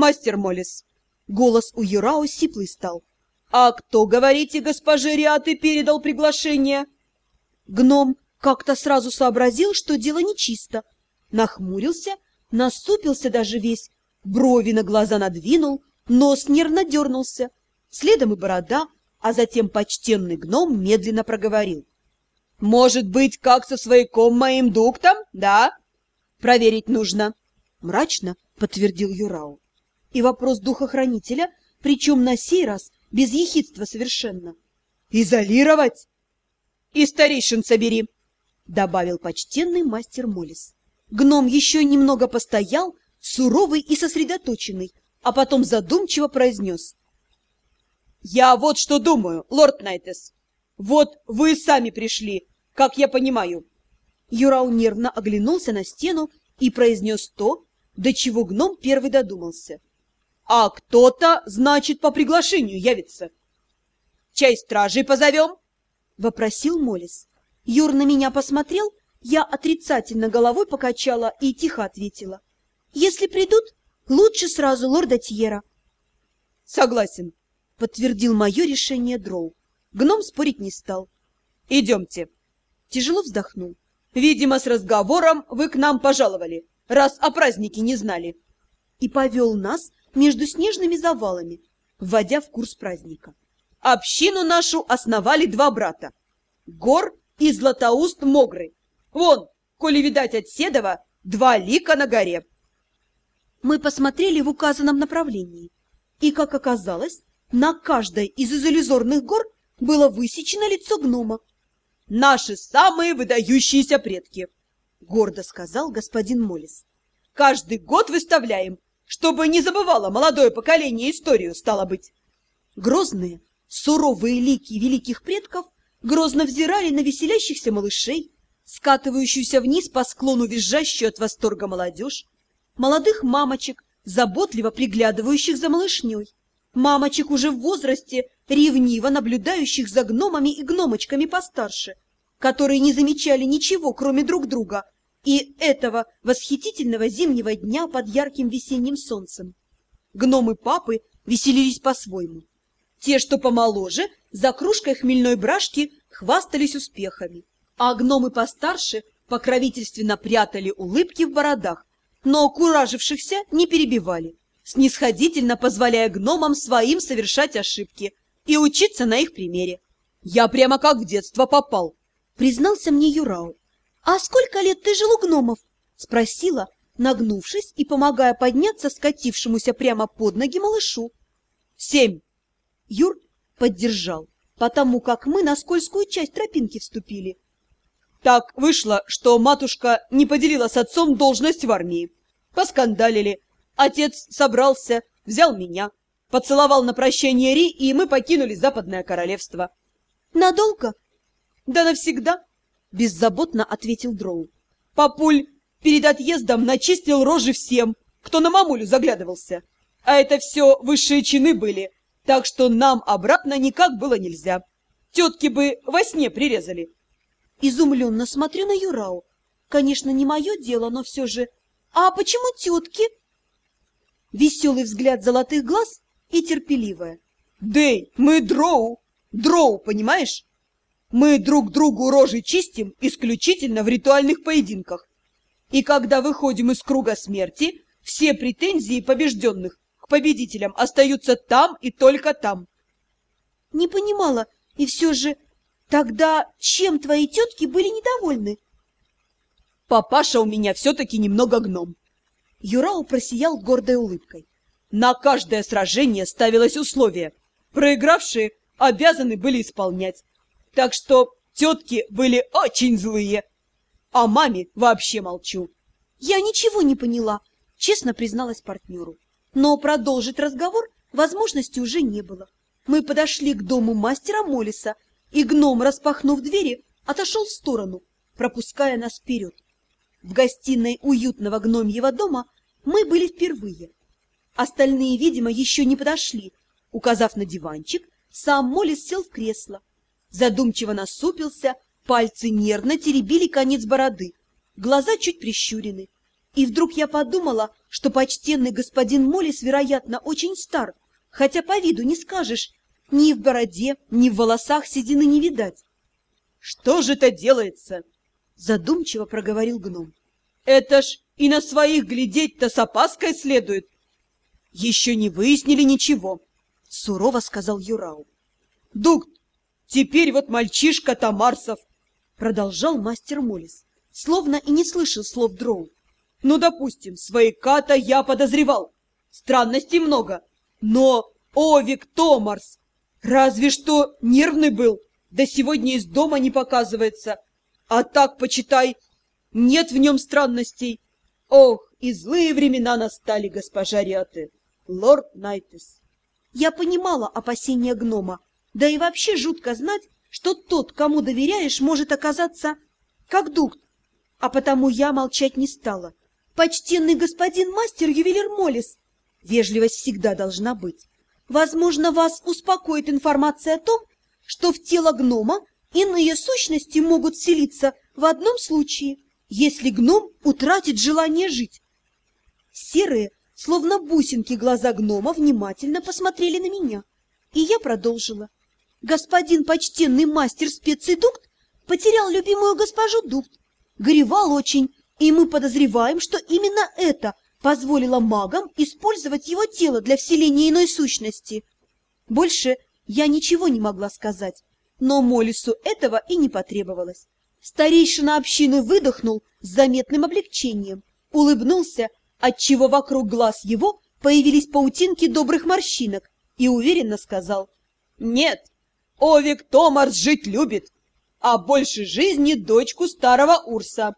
мастер Молис. Голос у Юрао сиплый стал. А кто, говорите, госпоже Риаты передал приглашение? Гном как-то сразу сообразил, что дело нечисто. Нахмурился, насупился даже весь, брови на глаза надвинул, нос нервно дернулся. Следом и борода, а затем почтенный гном медленно проговорил. «Может быть, как со свояком моим дуктом, да? Проверить нужно». Мрачно подтвердил Юрау. И вопрос духохранителя, причем на сей раз без ехидства совершенно. «Изолировать?» «И старейшин собери», — добавил почтенный мастер Молис. Гном еще немного постоял, суровый и сосредоточенный, а потом задумчиво произнес. «Я вот что думаю, лорд Найтес. Вот вы сами пришли, как я понимаю». Юрау нервно оглянулся на стену и произнес то, до чего гном первый додумался. «А кто-то, значит, по приглашению явится». «Чай стражей позовем?» — вопросил Молис. Юр на меня посмотрел, я отрицательно головой покачала и тихо ответила. «Если придут, лучше сразу лорда Тьера». «Согласен», подтвердил мое решение Дроу. Гном спорить не стал. «Идемте». Тяжело вздохнул. «Видимо, с разговором вы к нам пожаловали, раз о празднике не знали». И повел нас между снежными завалами, вводя в курс праздника. Общину нашу основали два брата. Гор и Златоуст Могрый. Вон, коли видать от Седова, два лика на горе. Мы посмотрели в указанном направлении. И, как оказалось, на каждой из изолюзорных гор было высечено лицо гнома. «Наши самые выдающиеся предки!» — гордо сказал господин Молис. «Каждый год выставляем, чтобы не забывало молодое поколение историю, стало быть». Грозные, суровые лики великих предков грозно взирали на веселящихся малышей, скатывающуюся вниз по склону визжащую от восторга молодежь, молодых мамочек, заботливо приглядывающих за малышней, мамочек уже в возрасте, ревниво наблюдающих за гномами и гномочками постарше, которые не замечали ничего, кроме друг друга, и этого восхитительного зимнего дня под ярким весенним солнцем. Гномы-папы веселились по-своему. Те, что помоложе, за кружкой хмельной брашки хвастались успехами, а гномы постарше покровительственно прятали улыбки в бородах, но куражившихся не перебивали снисходительно позволяя гномам своим совершать ошибки и учиться на их примере. Я прямо как в детство попал, признался мне Юрау. А сколько лет ты жил у гномов? Спросила, нагнувшись и помогая подняться скатившемуся прямо под ноги малышу. Семь. Юр поддержал, потому как мы на скользкую часть тропинки вступили. Так вышло, что матушка не поделила с отцом должность в армии. Поскандалили, Отец собрался, взял меня, поцеловал на прощание Ри, и мы покинули Западное Королевство. Надолго? Да навсегда, беззаботно ответил Дроу. Папуль перед отъездом начистил рожи всем, кто на мамулю заглядывался. А это все высшие чины были, так что нам обратно никак было нельзя. Тетки бы во сне прирезали. Изумленно смотрю на Юрау. Конечно, не мое дело, но все же... А почему тетки? веселый взгляд золотых глаз и терпеливая. «Дэй, мы дроу! Дроу, понимаешь? Мы друг другу рожи чистим исключительно в ритуальных поединках. И когда выходим из круга смерти, все претензии побежденных к победителям остаются там и только там». «Не понимала, и все же тогда чем твои тетки были недовольны?» «Папаша у меня все-таки немного гном. Юрау просиял гордой улыбкой. На каждое сражение ставилось условие. Проигравшие обязаны были исполнять. Так что тетки были очень злые. О маме вообще молчу. Я ничего не поняла, честно призналась партнеру. Но продолжить разговор возможности уже не было. Мы подошли к дому мастера Молиса, и гном, распахнув двери, отошел в сторону, пропуская нас вперед. В гостиной уютного гномьего дома мы были впервые. Остальные, видимо, еще не подошли. Указав на диванчик, сам Молис сел в кресло. Задумчиво насупился, пальцы нервно теребили конец бороды, глаза чуть прищурены. И вдруг я подумала, что почтенный господин Молис, вероятно, очень стар, хотя по виду не скажешь, ни в бороде, ни в волосах седины не видать. — Что же это делается? — задумчиво проговорил гном. — Это ж и на своих глядеть-то с опаской следует. — Еще не выяснили ничего, — сурово сказал Юрау. — Дукт, теперь вот мальчишка Тамарсов, — продолжал мастер Молис, словно и не слышал слов дроу. Ну, допустим, свояка-то я подозревал. Странностей много. Но Овик Томарс разве что нервный был, да сегодня из дома не показывается. А так, почитай, нет в нем странностей. Ох, и злые времена настали, госпожа Риаты. Лорд Найтес. Я понимала опасения гнома, да и вообще жутко знать, что тот, кому доверяешь, может оказаться как дукт, а потому я молчать не стала. Почтенный господин мастер-ювелир Молис, вежливость всегда должна быть. Возможно, вас успокоит информация о том, что в тело гнома иные сущности могут вселиться в одном случае, если гном утратит желание жить. Серые, словно бусинки, глаза гнома внимательно посмотрели на меня, и я продолжила. Господин почтенный мастер специй Дукт потерял любимую госпожу Дукт, горевал очень и мы подозреваем, что именно это позволило магам использовать его тело для вселения иной сущности. Больше я ничего не могла сказать, но Молису этого и не потребовалось. Старейшина общины выдохнул с заметным облегчением, улыбнулся, отчего вокруг глаз его появились паутинки добрых морщинок, и уверенно сказал «Нет, Овик Томарс жить любит, а больше жизни дочку старого Урса».